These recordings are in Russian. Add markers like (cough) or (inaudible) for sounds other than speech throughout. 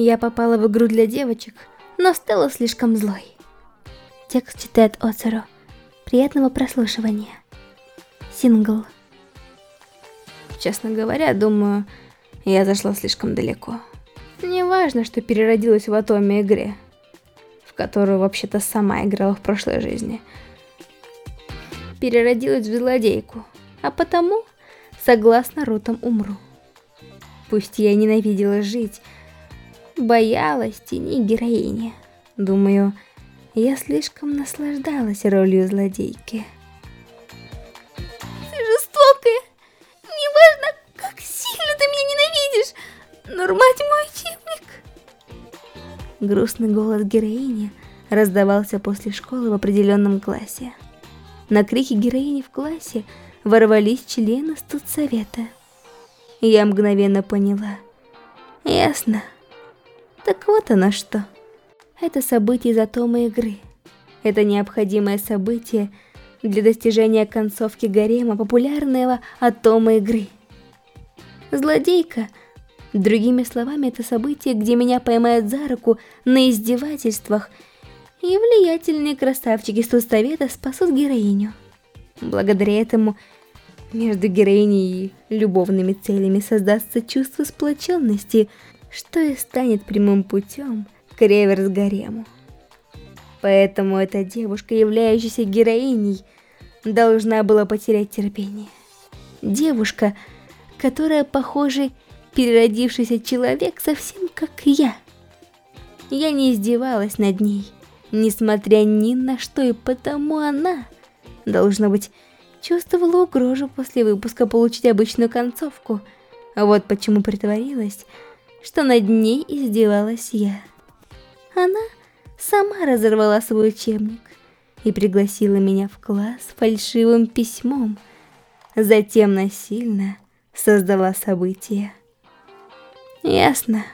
Я попала в игру для девочек, но стала слишком злой. Текст читает Оцеру. Приятного прослушивания. Сингл. Честно говоря, думаю, я зашла слишком далеко. Не важно, что переродилась в Атоме игре, в которую вообще-то сама играла в прошлой жизни. Переродилась в злодейку, а потому, согласно ротам, умру. Пусть я ненавидела жить, боялась тени героини. Думаю, я слишком наслаждалась ролью злодейки. Ты жестокая. Неважно, как сильно ты меня ненавидишь. Нормать мой учебник. Грустный голос героини раздавался после школы в определенном классе. На крики героини в классе ворвались члены студсовета. Я мгновенно поняла. Ясно. Так вот оно что. Это событие из атома игры. Это необходимое событие для достижения концовки гарема популярного атома игры. Злодейка. Другими словами, это событие, где меня поймают за руку на издевательствах, и влиятельные красавчики студсовета спасут героиню. Благодаря этому между героиней и любовными целями создастся чувство сплоченности, что и станет прямым путем к реверс-гарему. Поэтому эта девушка, являющаяся героиней, должна была потерять терпение. Девушка, которая, похоже, переродившийся человек совсем как я. Я не издевалась над ней, несмотря ни на что, и потому она, должна быть, чувствовала угрозу после выпуска получить обычную концовку. А вот почему притворилась, что над ней издевалась я. Она сама разорвала свой учебник и пригласила меня в класс фальшивым письмом. Затем насильно создала события. Ясно.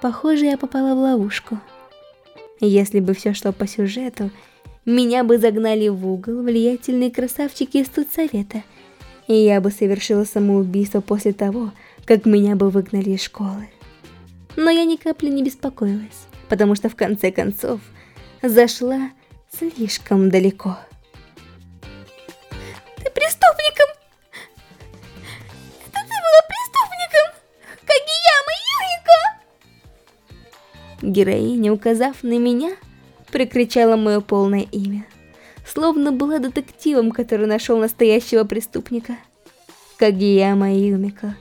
Похоже, я попала в ловушку. Если бы все шло по сюжету, меня бы загнали в угол влиятельные красавчики из студсовета, и я бы совершила самоубийство после того, как меня бы выгнали из школы. Но я ни капли не беспокоилась, потому что в конце концов зашла слишком далеко. Ты преступником! Это ты была преступником! Кагияма Юрико! Героиня, указав на меня, прикричала мое полное имя. Словно была детективом, который нашел настоящего преступника. Кагияма Юмика.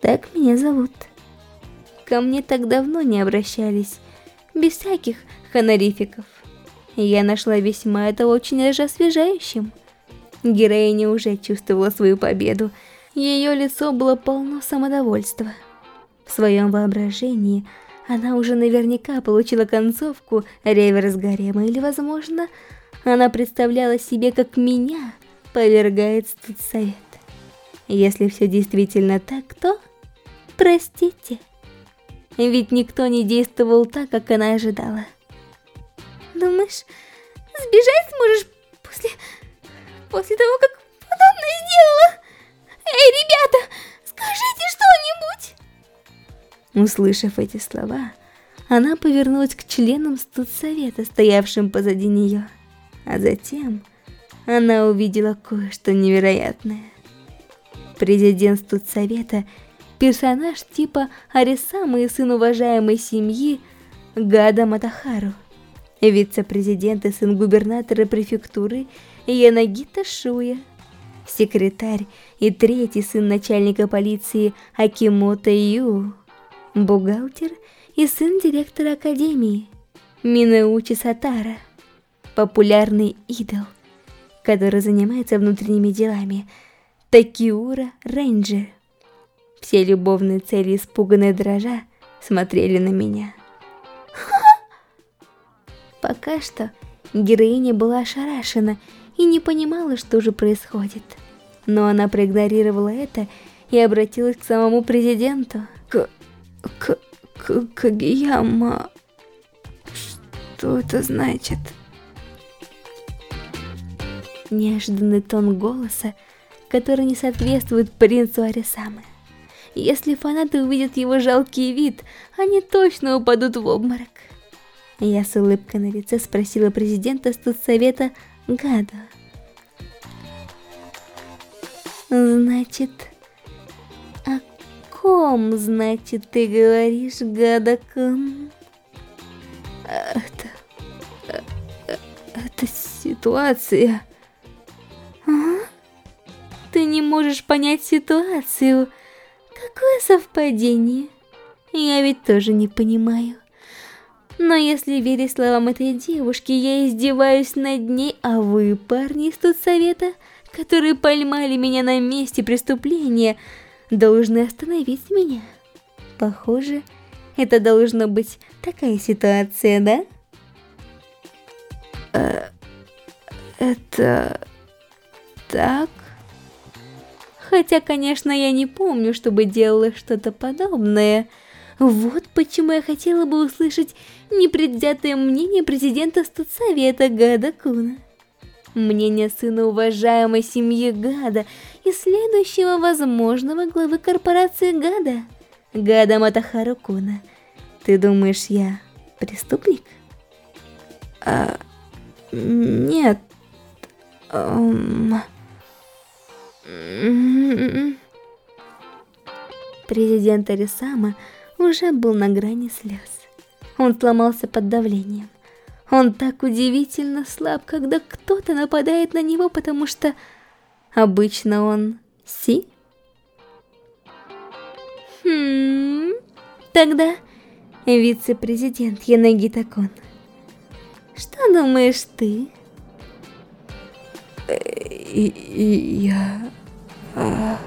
Так меня зовут. Ко мне так давно не обращались, без всяких хонорификов. Я нашла весьма это очень даже освежающим. Героиня уже чувствовала свою победу. Ее лицо было полно самодовольства. В своем воображении она уже наверняка получила концовку реверс гарема, или, возможно, она представляла себе, как меня повергает студсовет. Если все действительно так, то простите. Ведь никто не действовал так, как она ожидала. Думаешь, сбежать сможешь после... после того, как подобное сделала? Эй, ребята, скажите что-нибудь! Услышав эти слова, она повернулась к членам студсовета, стоявшим позади нее. А затем она увидела кое-что невероятное. Президент студсовета – персонаж типа Арисамы и сын уважаемой семьи Гада Матахару. Вице-президент и сын губернатора префектуры Янагита Шуя. Секретарь и третий сын начальника полиции Акимото Ю бухгалтер и сын директора академии Минеучи Сатара, популярный идол, который занимается внутренними делами, Такиура Рейнджер. Все любовные цели испуганные дрожа смотрели на меня. (laughs) Пока что героиня была ошарашена и не понимала, что же происходит. Но она проигнорировала это и обратилась к самому президенту. К к... к... Кагияма... Что это значит? Неожиданный тон голоса, который не соответствует принцу Арисамы. Если фанаты увидят его жалкий вид, они точно упадут в обморок. Я с улыбкой на лице спросила президента студсовета Гада. Значит, о ком, значит, ты говоришь, Гадакун? Это... Это ситуация... А? Ты не можешь понять ситуацию. Какое совпадение? Я ведь тоже не понимаю. Но если верить словам этой девушки, я издеваюсь над ней, а вы, парни из совета, которые поймали меня на месте преступления, должны остановить меня. Похоже, это должна быть такая ситуация, да? Э, это... так? Хотя, конечно, я не помню, чтобы делала что-то подобное. Вот почему я хотела бы услышать непредвзятое мнение президента студсовета Гада Куна. Мнение сына уважаемой семьи Гада и следующего возможного главы корпорации Гада, Гада Матахару Куна. Ты думаешь, я преступник? А, нет. Um... Президент Арисама уже был на грани слез. Он сломался под давлением. Он так удивительно слаб, когда кто-то нападает на него, потому что обычно он Си. Хм, тогда вице-президент Янагита Кон. Что думаешь ты? И, и я... А...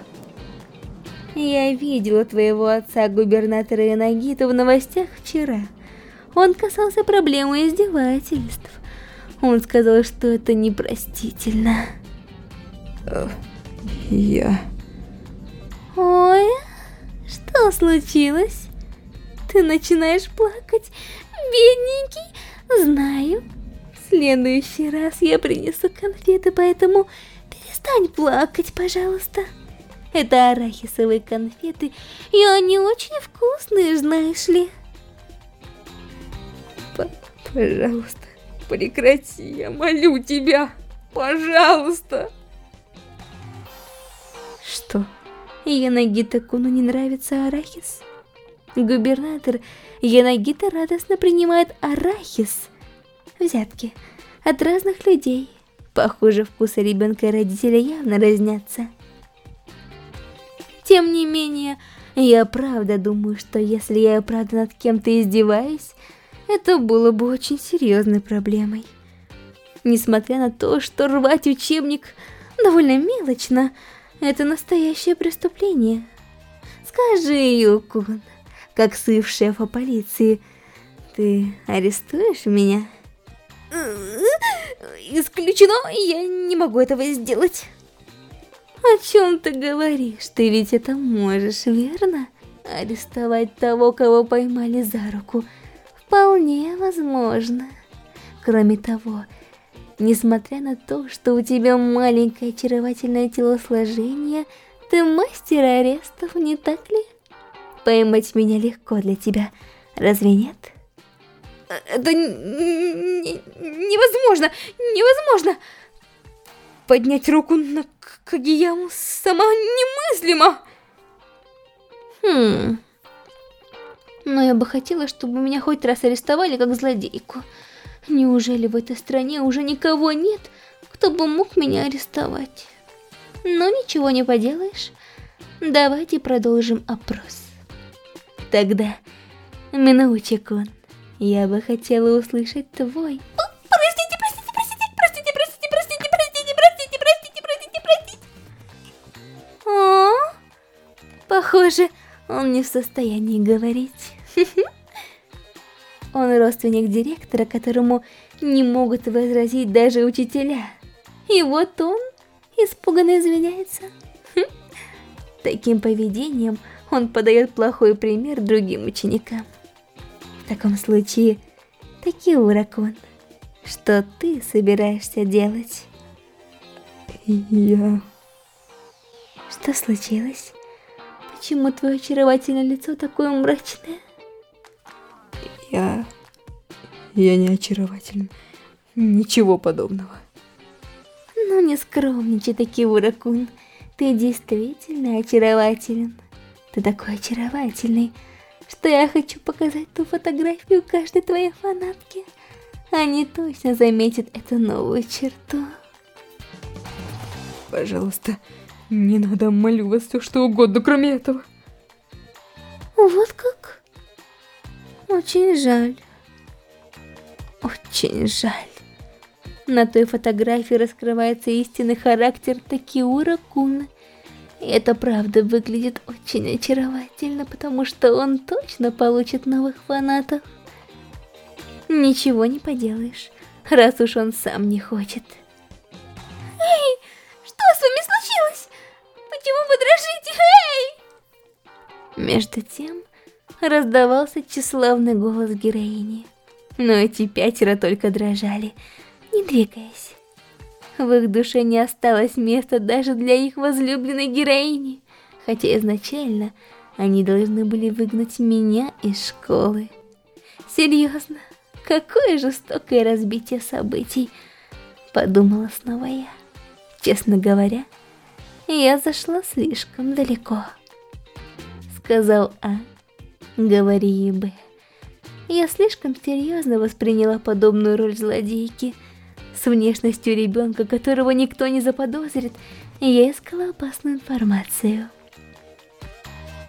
Я видела твоего отца, губернатора Янагита, в новостях вчера. Он касался проблемы издевательств. Он сказал, что это непростительно. Я... Ой, что случилось? Ты начинаешь плакать, бедненький? Знаю. В следующий раз я принесу конфеты, поэтому перестань плакать, пожалуйста. Это арахисовые конфеты, и они очень вкусные, знаешь ли. П Пожалуйста, прекрати, я молю тебя. Пожалуйста. Что, Янагита-куну не нравится арахис? Губернатор Янагита радостно принимает арахис. Взятки от разных людей. Похоже, вкусы ребенка и родителя явно разнятся. Тем не менее, я правда думаю, что если я правда над кем-то издеваюсь, это было бы очень серьезной проблемой. Несмотря на то, что рвать учебник довольно мелочно, это настоящее преступление. Скажи, Юкун, как сыв шефа полиции, ты арестуешь меня? Исключено, я не могу этого сделать. О чем ты говоришь? Ты ведь это можешь, верно? Арестовать того, кого поймали за руку, вполне возможно. Кроме того, несмотря на то, что у тебя маленькое очаровательное телосложение, ты мастер арестов, не так ли? Поймать меня легко для тебя, разве нет? Это невозможно, невозможно! Поднять руку на Кагияму сама немыслимо. Хм. Но я бы хотела, чтобы меня хоть раз арестовали как злодейку. Неужели в этой стране уже никого нет, кто бы мог меня арестовать? Но ничего не поделаешь. Давайте продолжим опрос. Тогда, Минаучи-кун, я бы хотела услышать твой Похоже, он не в состоянии говорить. Он родственник директора, которому не могут возразить даже учителя. И вот он испуганно извиняется. Таким поведением он подает плохой пример другим ученикам. В таком случае, таки уракон, что ты собираешься делать? Я... Что случилось? Почему твое очаровательное лицо такое мрачное? Я... Я не очаровательным. Ничего подобного. Ну не скромничай, Такиура-кун. Ты действительно очарователен. Ты такой очаровательный, что я хочу показать ту фотографию каждой твоей фанатке. Они точно заметят эту новую черту. Пожалуйста, не надо, молю вас, все что угодно, кроме этого. Вот как? Очень жаль. Очень жаль. На той фотографии раскрывается истинный характер Такиура Куна. Это правда выглядит очень очаровательно, потому что он точно получит новых фанатов. Ничего не поделаешь, раз уж он сам не хочет. Эй, что с вами случилось? Почему вы дрожите? Эй! Между тем, раздавался тщеславный голос героини. Но эти пятеро только дрожали, не двигаясь. В их душе не осталось места даже для их возлюбленной героини, хотя изначально они должны были выгнать меня из школы. Серьезно, какое жестокое разбитие событий, подумала снова я. Честно говоря, я зашла слишком далеко. Сказал А, говори Б. Я слишком серьезно восприняла подобную роль злодейки. С внешностью ребенка, которого никто не заподозрит, я искала опасную информацию.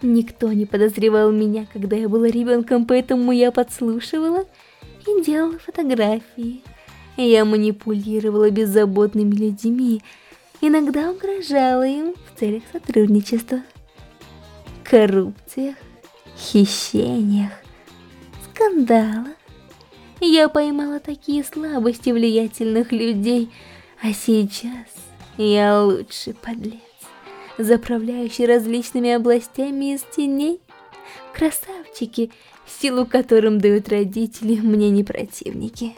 Никто не подозревал меня, когда я была ребенком, поэтому я подслушивала и делала фотографии. Я манипулировала беззаботными людьми, иногда угрожала им в целях сотрудничества, коррупциях, хищениях, скандалах. Я поймала такие слабости влиятельных людей, а сейчас я лучший подлец, заправляющий различными областями из теней. Красавчики, силу которым дают родители, мне не противники.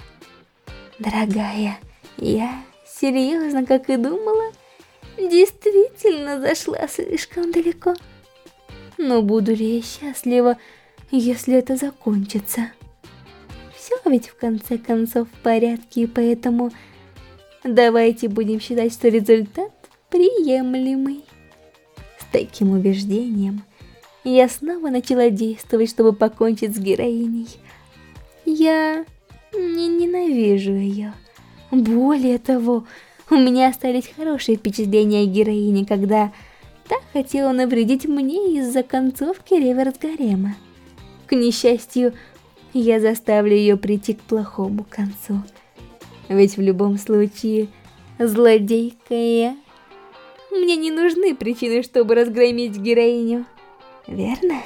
Дорогая, я серьезно, как и думала, действительно зашла слишком далеко. Но буду ли я счастлива, если это закончится? Все ведь в конце концов в порядке, поэтому давайте будем считать, что результат приемлемый. С таким убеждением я снова начала действовать, чтобы покончить с героиней. Я не ненавижу ее. Более того, у меня остались хорошие впечатления о героине, когда та хотела навредить мне из-за концовки реверс гарема. К несчастью, я заставлю ее прийти к плохому концу. Ведь в любом случае, злодейка я. Мне не нужны причины, чтобы разгромить героиню. Верно?